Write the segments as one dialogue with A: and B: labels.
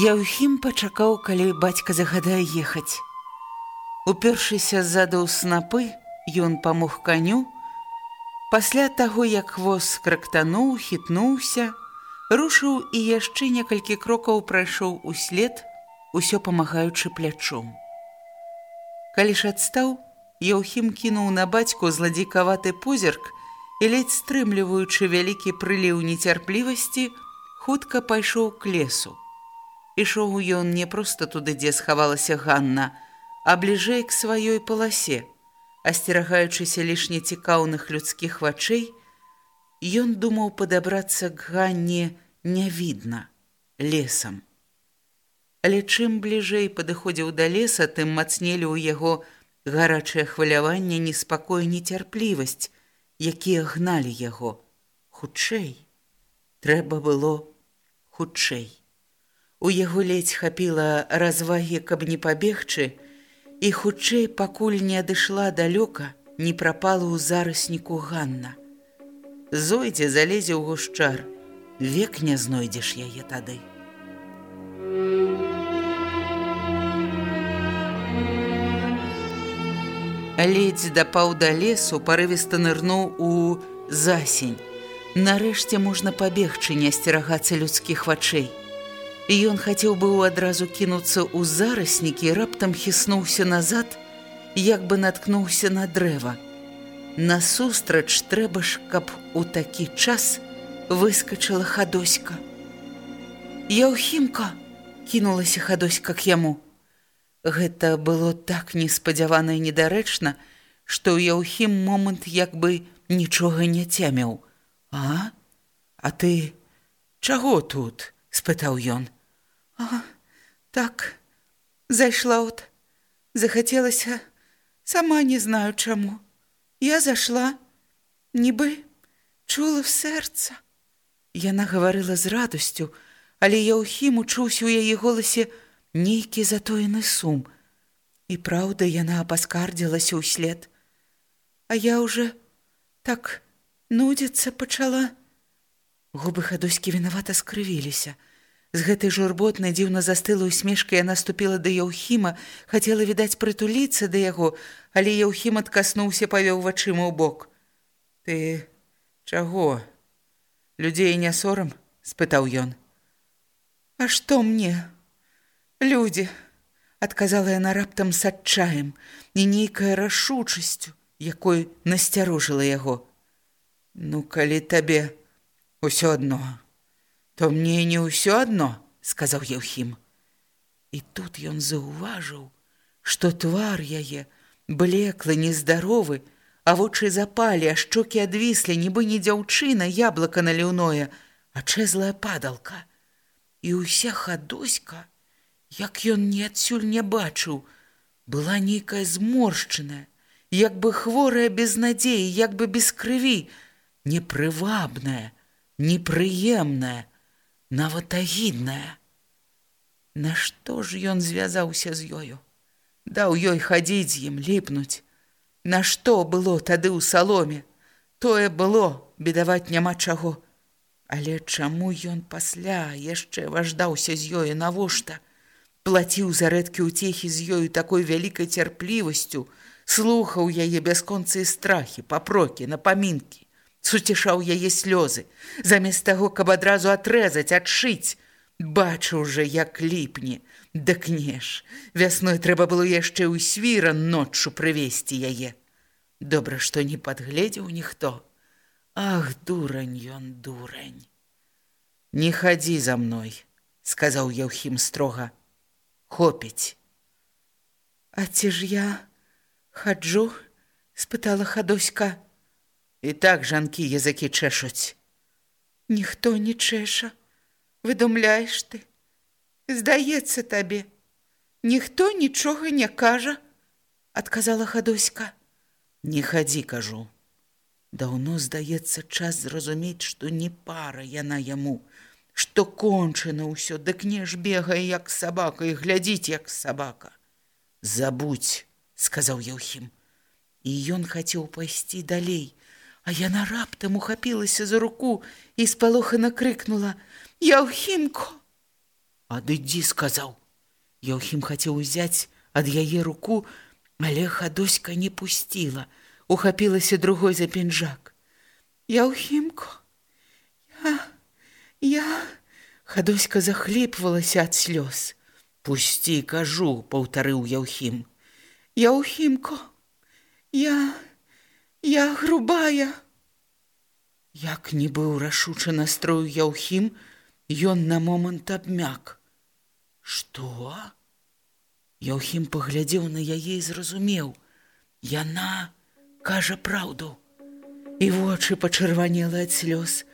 A: Яўхім пачакаў, калі бацька загадае ехаць. Упершыся ззаду снапы, ён памог каню. Пасля таго, як хвост крактануў, хітнуўся, рушыў і яшчэ некалькі крокаў прайшоў услед, усё памагаючы плячом. Калі ж адстаў, Яўхім кінуў на бацьку зладзікаваты позірк і ледзь стрымліваючы вялікі прыліў нецярплівасці, хутка пайшоў к лесу. Ішоў ён не проста туды, дзе схавалася Ганна, а бліжэй к сваёй паласе. Асцерагаючыся лішне цікаўных людскіх вачэй, ён думаў падабрацца к Ганне не відна, лесам. Але чым бліжэй падыходзіў да леса, тым мацнелі ў яго гарачае хваляванне, неспакой, нецярплівасць, якія гналі яго. Хутчэй. Трэба было хутчэй. У яго ледзь хапіла развагі, каб не пабегчы, і хутчэй, пакуль не адышла далёка, не прапала ў зарасніку Ганна. Зойдзе залезе ў гушчар, век не знойдзеш яе тады. Ледзь дапаў да лесу, парывіста нырнуў у засень. Нарэшце можна пабегчы, не асцерагацца людскіх вачэй і ён хацеў быў адразу кінуцца ў зараснікі, раптам хіснуўся назад, як бы наткнуўся на дрэва. Насустрач трэба ж, каб у такі час выскачыла хадоська. Яўхімка кінулася хадоська к яму. Гэта было так неспадзявана недарэчна, што ў Яўхім момант як бы нічога не цяміў. А? А ты чаго тут? спытаў ён. А, так, зайшла от. Захацелася, сама не знаю чаму. Я зашла, нібы чула в сэрца. Яна гаварыла з радасцю, але я ўхім учуўся ў яе голасе нейкі затоены сум. І праўда, яна паскардзілася ўслед. А я уже так нудзіцца пачала. Губы хадоські вінавата скрывіліся. З гэтай журботнай дзіўна застыла усмешкай яна ступіла да Яўхіма, хацела відаць прытуліцца да яго, але Яўхім адкаснуўся, павёў вачыма ў бок. Ты чаго? Людзей не сорам? спытаў ён. А што мне? Людзі, адказала яна раптам с адчаем, не нейкая рашучасцю, якой насцярожыла яго. Ну, калі табе ўсё адно то мне не ўсё адно сказаў Еўхім. І тут ён заўважыў што твар яе блеклы нездаровы а вочы запалі а шчокі адвіслі нібы не дзяўчына яблака наліўное а чэзлая падалка. І ўся хадоська як ён не адсюль не бачыў была нейкая зморшчаная як бы хворая без надзеі як бы без крыві непрывабная непрыемнае, нават агіднае. Нашто ж ён звязаўся з ёю? Даў ёй хадзіць з ім ліпнуць. Нашто было тады ў саломе? Тое было, бедаваць няма чаго. Але чаму ён пасля яшчэ важдаўся з ёю навошта? Плаціў за рэдкі ўцехі з ёю такой вялікай цярплівасцю, слухаў яе бясконцыя страхі, папрокі, напамінкі, суцішаў яе слёзы, замест таго, каб адразу атрэзаць, адшыць, бачыў жа, як ліпне, дык не ж, вясной трэба было яшчэ ў свіра ноччу прывесці яе. Добра, што не падгледзеў ніхто. Ах, дурань ён, дурань. Не хадзі за мной, сказаў Яўхім строга. Хопіць. А ці ж я хаджу? спытала хадоська. І так жанкі языкі чэшуць. Ніхто не чэша. Выдумляеш ты. Здаецца табе. Ніхто нічога не кажа, адказала хадоська. Не хадзі, кажу. Даўно здаецца час зразумець, што не пара яна яму, што кончана ўсё, дык не ж бегае як сабака і глядзіць як сабака. Забудь, сказаў Яўхім. І ён хацеў пайсці далей, а яна раптам ухапілася за руку і спалохана крыкнула: « Яўхімко! Адыдзі сказаў. Яўхім хацеў узяць ад яе руку, але хадоська не пусціла, ухапілася другой за пінжак. Яўхімко, я, я, хадоська захліпвалася ад слёз. Пусці, кажу, паўтарыў Яўхім. Яўхімко, я, я грубая. Як не быў рашучы настрою Яўхім, ён на момант абмяк. Што? Яўхім паглядзеў на яе і зразумеў: Яна кажа праўду. І вочы пачырванелы ад слёз,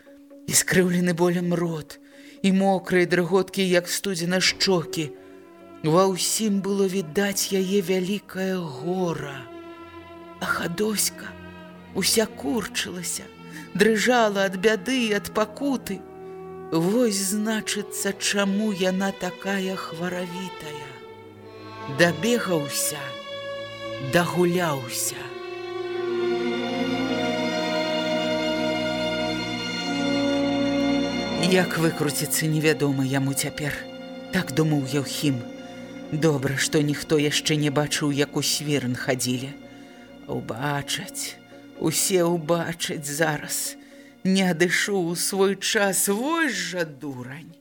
A: і скрыўлены болем рот, і мокрыя дрыготкі, як студзена шчокі. Ва ўсім было відаць яе вялікае гора. А хадоська уся курчылася, дрыжала ад бяды ад пакуты. Вось значыцца, чаму яна такая хваравітая. Дабегаўся, дагуляўся. Як выкруціцца невядома яму цяпер, так думаў Яўхім. Добра, што ніхто яшчэ не бачыў, як у свірн хадзілі. Убачаць, усе ўбачаць зараз не адышу ў свой час вось жа дурань.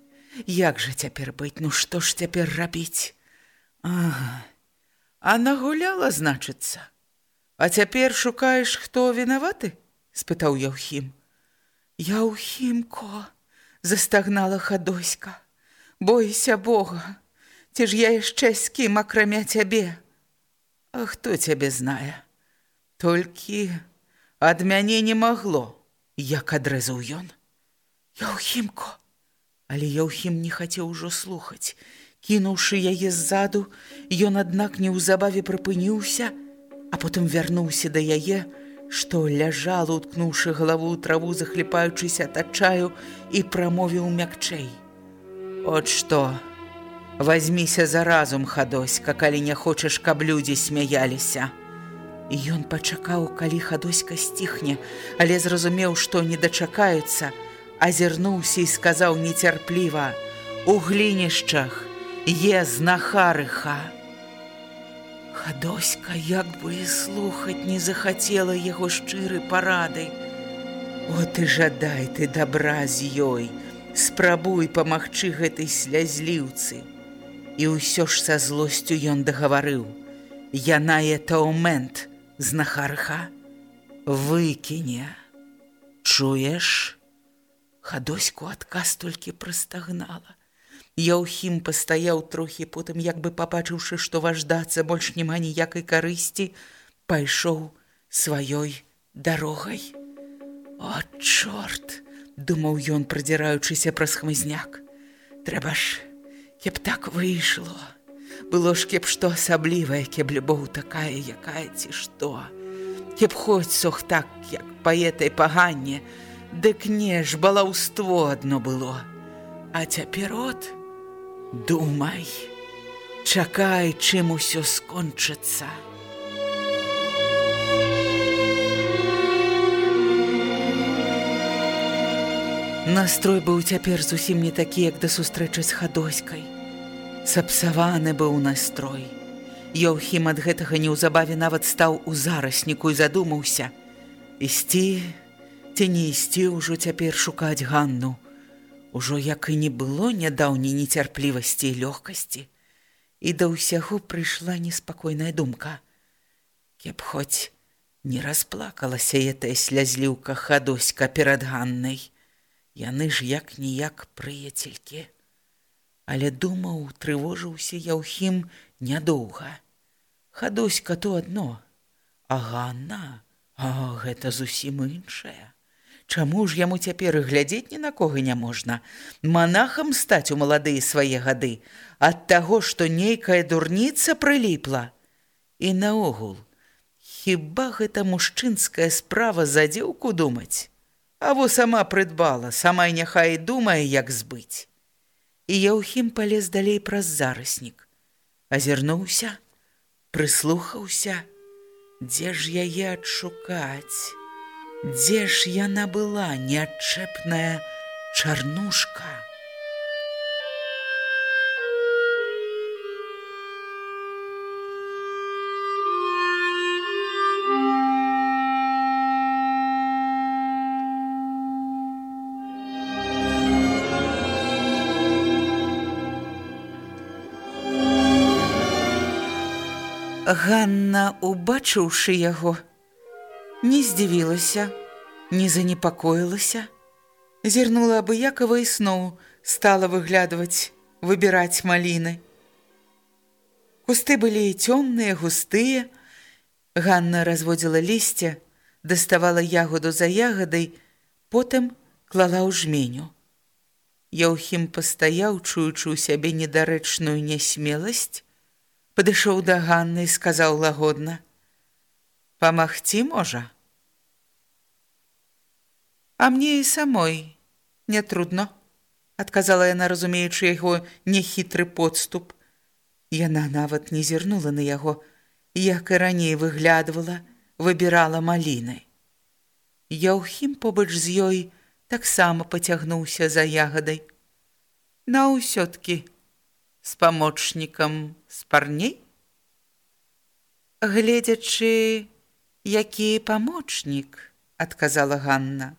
A: Як жа цяпер быць, ну што ж цяпер рабіць? Ага. А нагуляла, значыцца. А цяпер шукаеш, хто вінаваты? спытаў Яўхім. Яўхімко, застагнала хадоська. Бойся Бога, ці ж я яшчэ з кім акрамя цябе. А хто цябе знае? Толькі ад мяне не магло як адрэзаў ён. Яўхімко, Але Яўхім не хацеў ужо слухаць. Кінуўшы яе ззаду, ён, аднак неўзабаве прыпыніўся, а потым вярнуўся да яе, што ляжала, уткнуўшы галаву ў траву, захліпаючыся тачаю і прамовіў мякчэй. От што, возьміся за разум хадоська, калі не хочаш, каб людзі смяяліся. І ён пачакаў, калі хадоська сціхне, але зразумеў, што не дачакаюцца, азірнуўся і сказаў нецярпліва: « У глінішчах е знахарыха. Хадоська як бы і слухаць не захацела яго шчыры парады. О ты жадай ты добра з ёй, спрабуй памагчы гэтай слязліўцы. І ўсё ж са злосцю ён дагаварыў: Яна это умент, знахарха выкіне чуеш? Хадоську адказ толькі прастагнала Яўхім пастаяў трохі потым як бы пабачыўшы што важдацца больш няма ніякай карысці пайшоў сваёй дарогай. О чорт думаў ён прадзіраючыся праз хмызняк. Трэба ж кеп так выйшло было ж кеп што асаблівае, кеп любоў такая, якая ці што. Кеп хоць сох так, як паэтай паганне, Дык не ж балаўство адно было. А цяпер от думай, чакай, чым усё скончыцца. Настрой быў цяпер зусім не такі, як да сустрэчы з хадоськай. Сапсаваны быў настрой. Яўхім ад гэтага неўзабаве нават стаў у зарасніку і задумаўся: ісці ці не ісці ўжо цяпер шукаць Ганну. Ужо як і не было нядаўняй нецярплівасці і лёгкасці, і да ўсяго прыйшла неспакойная думка. Кеп хоць не расплакалася гэтая слязліўка хадоська перад Ганнай. Яны ж як-ніяк прыяцелькі. Але думаў, трывожыўся Яўхім нядоўга. Хадуська то адно, А Ганна, А гэта зусім іншае. Чаму ж яму цяпер глядзець ні на кого не можна? Манахам стаць у маладыя свае гады, ад таго, што нейкая дурніца прыліпла. І наогул, хіба гэта мужчынская справа за дзеўку думаць? А во сама прыдбала, сама няхай думае, як збыць. І Яўхім палез далей праз зараснік. Азірнуўся, прыслухаўся, дзе ж яе адшукаць? Дзе ж яна была неадчэпная чарнушка? Ганна, убачыўшы яго, не здзівілася, не занепакоілася, зірнула абыякава і сноў, стала выглядваць, выбіраць маліны. Кусты былі і цёмныя, густыя. Ганна разводзіла лісце, даставала ягоду за ягадай, потым клала ў жменю. Яўхім пастаяў, чуючы ў сябе недарэчную нясмеласць, падышоў да Ганны і сказаў лагодна: « Памагці можа. А мне і самой не трудно, адказала яна, разумеючы яго нехітры подступ. Яна нават не зірнула на яго, як і раней выглядвала, выбірала маліны. Яўхім побач з ёй таксама пацягнуўся за ягадай. На ўсё-ткі з памочнікам спарней? Гледзячы, які памочнік, адказала Ганна.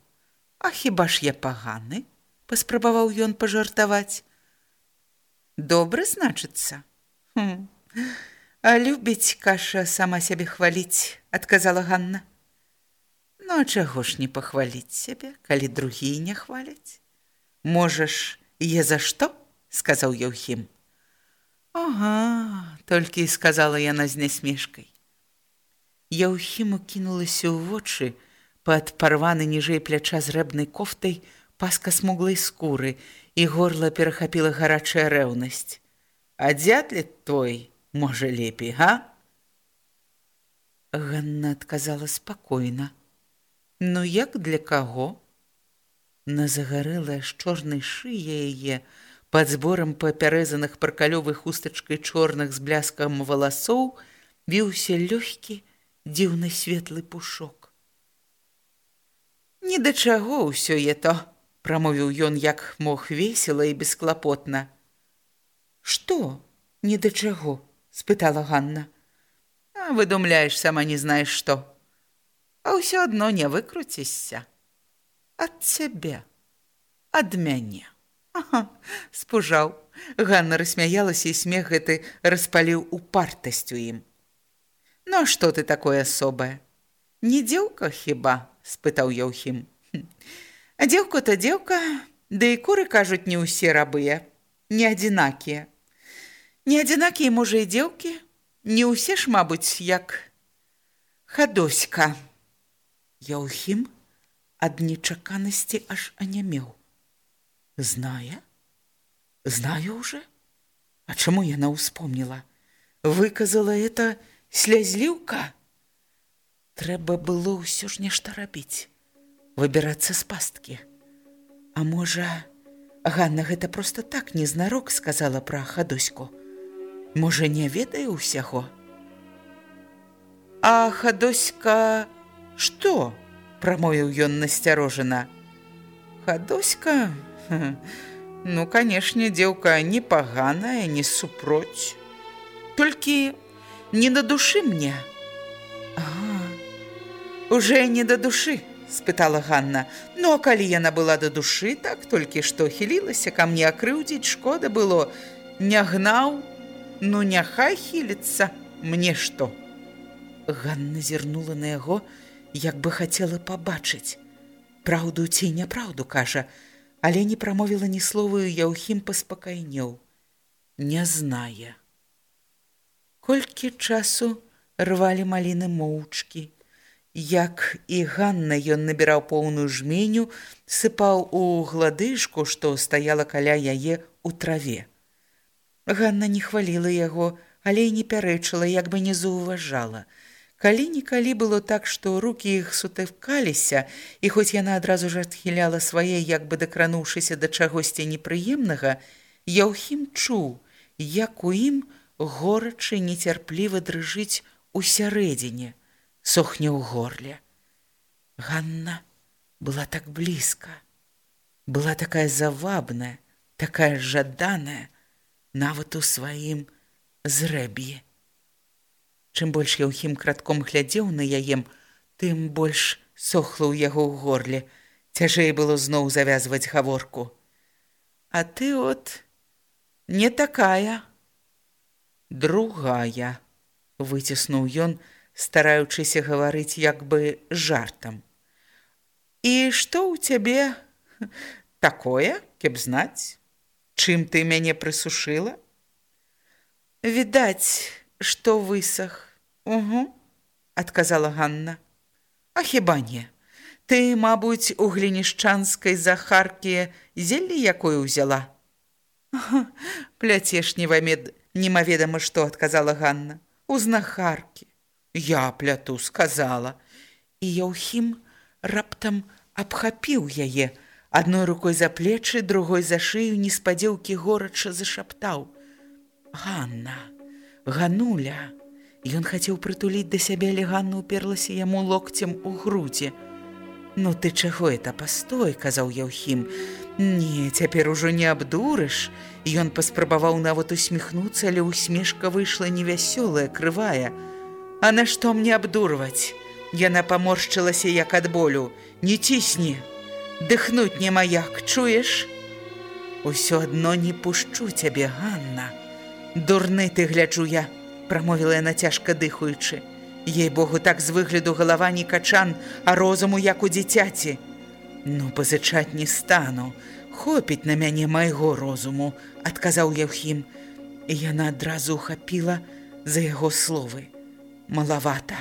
A: А хіба ж я паганы? паспрабаваў ён пажартаваць. Добры значыцца. Хм. А любіць каша сама сябе хваліць, адказала Ганна. Ну, а чаго ж не пахваліць сябе, калі другія не хваляць? Можаш, е за што? сказаў Яўхім. Ага, толькі і сказала яна з нясмешкай. Яўхіму кінулася ў вочы пад парваны ніжэй пляча з рэбнай кофтай паска смуглай скуры і горла перахапіла гарачая рэўнасць. А дзядлі той можа лепей, га? Ганна адказала спакойна. Ну як для каго? На загарэлая з чорнай шые яе, Пад зборам папярэзаных паркалёвых хустачкай чорных з бляскам валасоў віўся лёгкі, дзіўны светлы пушок. «Ні да чаго ўсё е то», – прамовіў ён як мог весела і бесклапотна. «Што? Ні да чаго?» – спытала Ганна. «А выдумляеш сама не знаеш што. А ўсё адно не выкруцішся. Ад цябе, ад мяне». Спужаў. Ганна рассмяялася, і смех гэты распаліў упартасцю ім. Ну, а што ты такое асобае? Не дзеўка хіба? – спытаў Яўхім. А дзеўка то дзеўка, ды і куры кажуць не ўсе рабыя, не адзінакія. Не адзінакія, можа, і дзеўкі, не ўсе ж, мабыць, як хадоська. Яўхім ад нечаканасці аж анямеў. Зная? Знаю уже? А чему яна успомнила? Выказала это слязліўка? Трэба было ўсё ж нешта рабіць. выбірацца з пасткі. А можа, Ганна гэта проста так незнарок сказала пра хадоську. Можа, не ведае ўсяго. А хадоська што? прамовіў ён насцярожана. Хадоська, ну, канешне, дзеўка непаганая, не супроць. Толькі не да душы мне. Уже не да душы, спытала Ганна. Ну, а калі яна была да душы, так толькі што хілілася ка мне акрыўдзіць, шкода было, не гнаў, ну няхай хіліцца, мне што. Ганна зірнула на яго, як бы хацела пабачыць. Праўду ці няпраўду кажа, але не прамовіла ні словаю Яўхім паспакайнеў. Не знае. Колькі часу рвалі маліны моўчкі. Як і Ганна ён набіраў поўную жменю, сыпаў у гладышку, што стаяла каля яе ў траве. Ганна не хваліла яго, але і не пярэчыла, як бы не заўважала. Калі-нікалі было так, што рукі іх сутыкаліся, і хоць яна адразу ж адхіляла свае, як бы дакрануўшыся да чагосьці непрыемнага, Яўхім чуў, як у ім горачы нецярпліва дрыжыць у сярэдзіне сохне ў горле. Ганна была так блізка, была такая завабная, такая жаданая, нават у сваім зрэб'е. Чым больш Яўхім кратком глядзеў на яем, тым больш сохла ў яго ў горле. Цяжэй было зноў завязваць гаворку. А ты от не такая, другая, выціснуў ён, стараючыся гаварыць як бы жартам. І што ў цябе такое, кеб знаць, чым ты мяне прысушыла? Відаць, што высах. Угу, адказала Ганна. А хіба не? Ты, мабуць, у глінішчанскай захаркі зеллі якое ўзяла? Пляцеш немаведама, што адказала Ганна. У знахаркі. Я пляту сказала. І Яўхім раптам абхапіў яе, адной рукой за плечы, другой за шыю неспадзеўкі горача зашаптаў: « Ганна, Гануля! Ён хацеў прытуліць да сябе, але Ганна уперлася яму локцем у грудзі. Ну ты чаго это пастой, казаў Яўхім. Не, цяпер ужо не абдурыш. Ён паспрабаваў нават усміхнуцца, але усмешка выйшла невясёлая, крывая. А нашто мне абдурваць? Яна паморшчылася як ад болю. Не цісні. Дыхнуць няма як, чуеш? Усё адно не пушчу цябе, Ганна. Дурны ты гляджу я, прамовіла яна цяжка дыхаючы. Ей богу так з выгляду галава не качан, а розуму як у дзіцяці. Ну пазычаць не стану. Хопіць на мяне майго розуму, адказаў Яўхім. І яна адразу ухапіла за яго словы малавата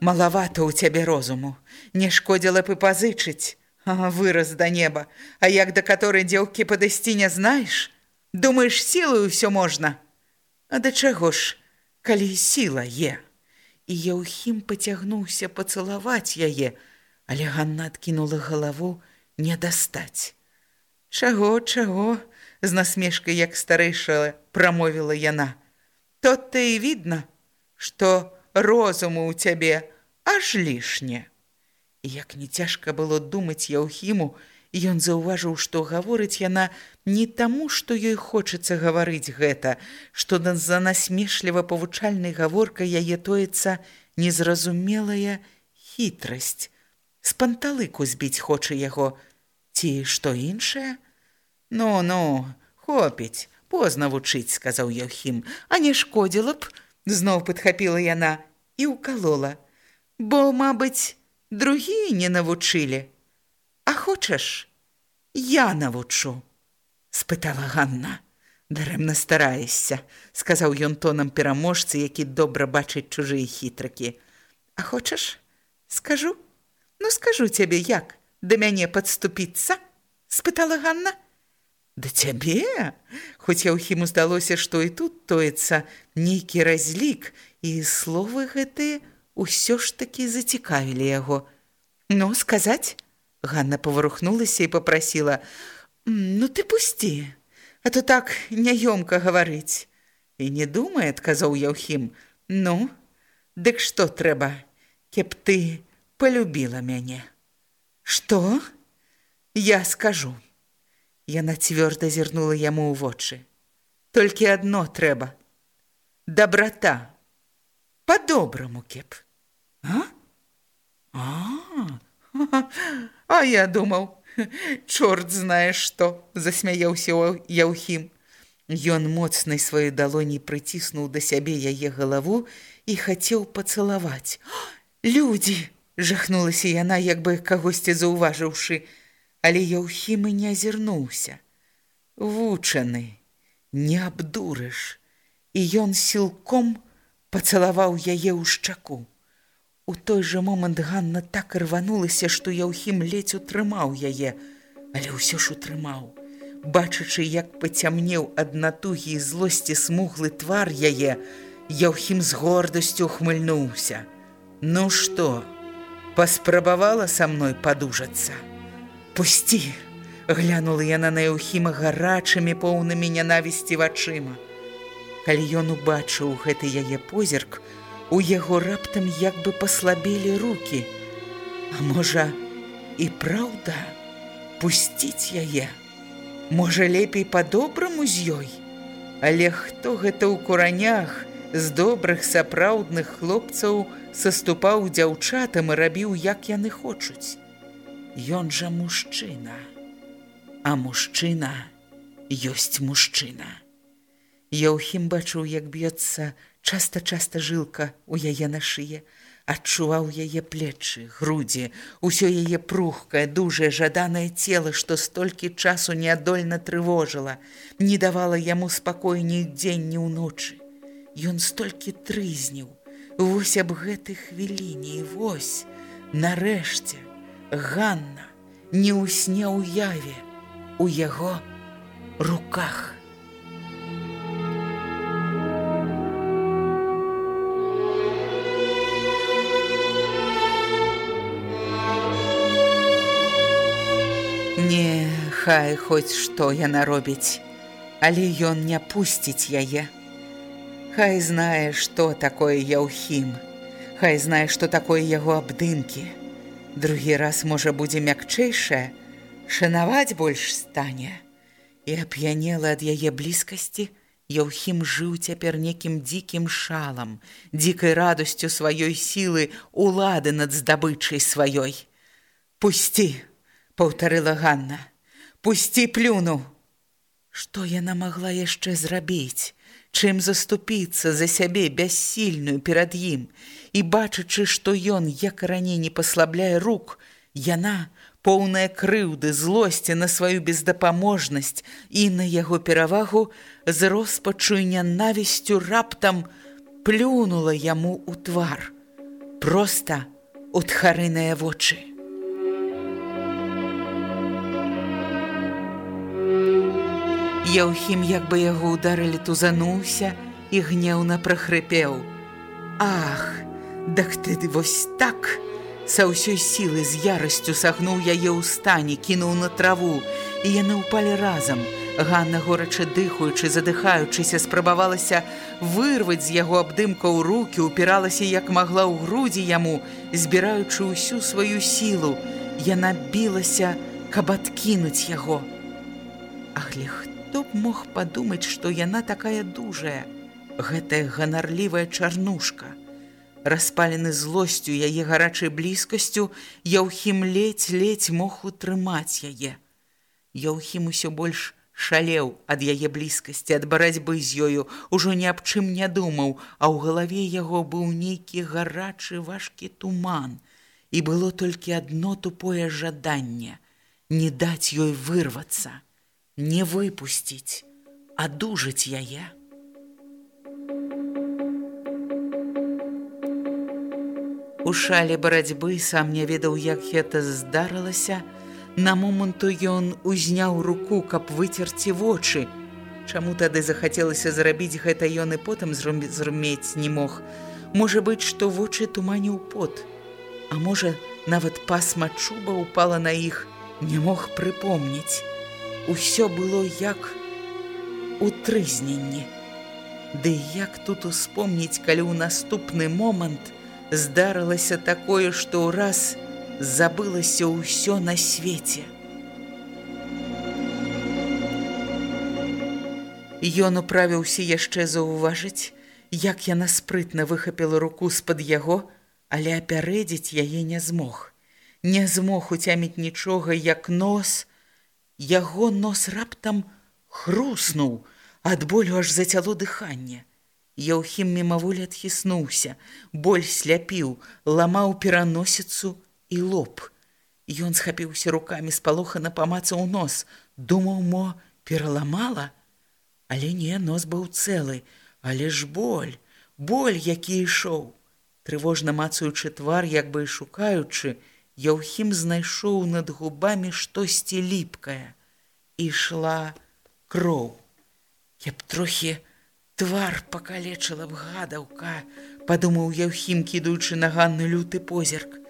A: малавата ў цябе розуму не шкодзіла б і пазычыць выраз да неба а як да каторай дзеўкі падысці не знаеш думаеш сілаю ўсё можна а да чаго ж калі сіла е. І яўхім пацягнуўся пацалаваць яе але ганна адкінула галаву не дастаць. Чаго чаго з насмешкай як старэйшая прамовіла яна. Тот ты і відна што розуму ў цябе аж лішне. Як не цяжка было думаць Яўхіму, ён заўважыў, што гаворыць яна не таму, што ёй хочацца гаварыць гэта, што за насмешліва павучальнай гаворкай яе тоецца незразумелая хітрасць. З панталыку збіць хоча яго, ці што іншае? Ну, ну, хопіць, позна вучыць, сказаў Яўхім, а не шкодзіла б, зноў падхапіла яна і ўкалола, бо, мабыць, другія не навучылі. А хочаш, я навучу, спытала Ганна. Дарэмна стараешся, сказаў ён тонам пераможцы, які добра бачыць чужыя хітрыкі. А хочаш, скажу, ну скажу цябе як да мяне падступіцца, спытала Ганна. Да цябе, хоць я ўхіму здалося, што і тут тоецца нейкі разлік, і словы гэтыя ўсё ж такі зацікавілі яго. Ну сказаць, Ганна паварухнулася і попрасіла: « Ну ты пусці, а то так няёмка гаварыць. І не думае, адказаў Яўхім: « Ну, дык што трэба, кеп ты полюбіла мяне. Што? Я скажу. Яна цвёрда зірнула яму ў вочы. Толькі адно трэба. Дабрата. Па-добраму, кеп. А? А, а я думаў, чорт знае што, засмяяўся Яўхім. Ён моцнай сваёй далоней прыціснуў да сябе яе галаву і хацеў пацалаваць. Людзі! жахнулася яна, як бы кагосьці заўважыўшы, але Яўхім і не азірнуўся. Вучаны, не абдурыш, і ён сілком пацалаваў яе ў шчаку. У той жа момант Ганна так рванулася, што Яўхім ледзь утрымаў яе, але ўсё ж утрымаў. Бачачы, як пацямнеў ад натугі і злосці смуглы твар яе, Яўхім з гордасцю хмыльнуўся. Ну што, паспрабавала са мной падужацца. Пусці! глянула яна на Яўхіма гарачымі поўнымі нянавісці вачыма. Калі ён убачыў гэты яе позірк, У яго раптам як бы паслабелі руки. А можа, і праўда, пусціць яе. Можа, лепей па-добраму з ёй. Але хто гэта ў куранях з добрых сапраўдных хлопцаў саступаў дзяўчатам і рабіў, як яны хочуць. Ён жа мужчына, А мужчына ёсць мужчына. Яўхім бачыў, як б'ецца часта-часта жылка у яе на шые, адчуваў яе плечы, грудзі, усё яе прухкае, дужае жаданае цела, што столькі часу неадольна трывожыла, не давала яму спакой ні дзень ні ўночы. Ён столькі трызніў, вось аб гэтай хвіліне і вось, нарэшце, Ганна не ў сне ўяве у яго руках. Не, хай хоць што яна робіць, але ён не пусціць яе. Хай знае, што такое яўхім, Хай знае, што такое яго абдымкі. Другі раз можа будзе мякчэйшае, шанаваць больш стане. І ап'янела ад яе блізкасці, Яўхім жыў цяпер некім дзікім шалам, дзікай радасцю сваёй сілы, улады над здабычай сваёй. Пусці! Паўтарыла Ганна. Пусці плюну. Што яна магла яшчэ зрабіць, чым заступіцца за сябе бяссільную перад ім і бачачы, што ён як раней не паслабляе рук, яна, поўная крыўды, злосці на сваю бездапаможнасць і на яго перавагу з роспачу нянавісцю раптам плюнула яму ў твар, проста у тхарыныя вочы. Яўхім, як бы яго ударылі, тузануўся і гнеўна прахрыпеў. Ах, дак ты вось так! Са ўсёй сілы з ярасцю сагнуў яе ў стане, кінуў на траву, і яны ўпалі разам. Ганна, горача дыхаючы, задыхаючыся, спрабавалася вырваць з яго абдымка ў рукі, упіралася як магла ў грудзі яму, збіраючы ўсю сваю сілу. Яна білася, каб адкінуць яго. Ах, легко! Хто б мог падумаць, што яна такая дужая, гэтая ганарлівая чарнушка. Распалены злосцю яе гарачай блізкасцю, Яўхім ледзь-ледзь мог утрымаць яе. Яўхім усё больш шалеў ад яе блізкасці, ад барацьбы з ёю, ужо ні аб чым не думаў, а ў галаве яго быў нейкі гарачы важкі туман. І было толькі адно тупое жаданне не даць ёй вырвацца не выпусціць, адужаць яе. У шале барацьбы сам не ведаў, як гэта здарылася. На моманту ён узняў руку, каб выцерці вочы. Чаму тады захацелася зрабіць гэта ён і потым зрумець не мог. Можа быць, што вочы туманіў пот. А можа, Нават пасма чуба упала на іх, не мог прыпомніць. Усё было як у трызненні. Ды як тут успомніць, калі ў наступны момант здарылася такое, што ўраз забылася ўсё на свеце. Ён управіўся яшчэ заўважыць, як яна спрытна выхапіла руку з-пад яго, але апярэдзіць яе не змог. Не змог уцяміць нічога, як нос. Яго нос раптам хруснуў, ад болю аж зацяло дыханне. Яўхім мімаволі адхіснуўся, боль сляпіў, ламаў пераносіцу і лоб. Ён схапіўся рукамі спалохана памацаў нос, думаў мо пераламала, Але не, нос быў цэлы, але ж боль, боль, які ішоў. Трывожна мацаючы твар, як бы і шукаючы, Яўхім знайшоў над губамі штосьці ліпкае. Ішла кроў. Я б трохі твар пакалечыла б гадаўка, падумаў Яўхім, кідуючы на Ганны люты позірк.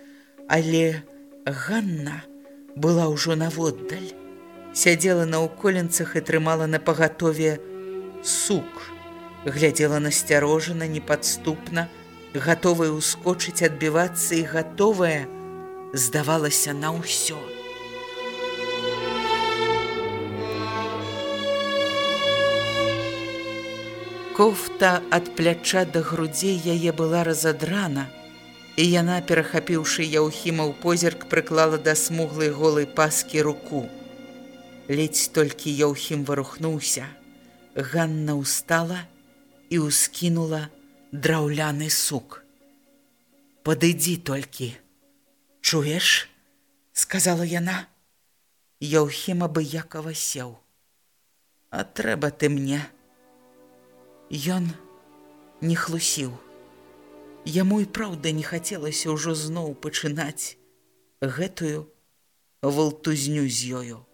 A: Але Ганна была ўжо наводдаль сядзела на ўколенцах і трымала на пагатове сук, глядзела насцярожана, непадступна, гатовая ўскочыць адбівацца і гатовая, здавалася на ўсё. Кофта ад пляча да грудзей яе была разадрана, і яна, перахапіўшы яўхіма ў позірк, прыклала да смуглай голай паскі руку. Ледзь толькі Яўхім варухнуўся. Ганна ўстала і ўскінула драўляны сук. Падыдзі толькі. Чуеш? сказала яна. Яўхім абыякава сеў. А трэба ты мне. Ён не хлусіў. Яму і праўда не хацелася ўжо зноў пачынаць гэтую валтузню з ёю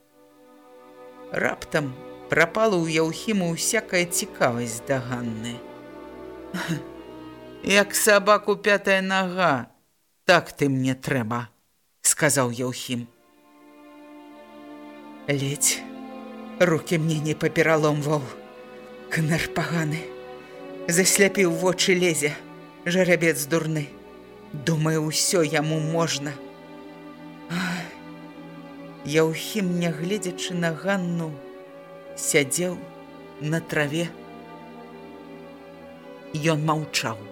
A: раптам прапала ў яўхіму ўсякая цікавасць да Ганны. Як сабаку пятая нага, так ты мне трэба, сказаў яўхім. Ледь руки мне не папераломваў, кнар паганы, засляпіў вочы лезе, жарабец дурны. Думаю, усё яму можна. Яўхім, нягледзячы на Ганну, сядзеў на траве. Ён маўчаў.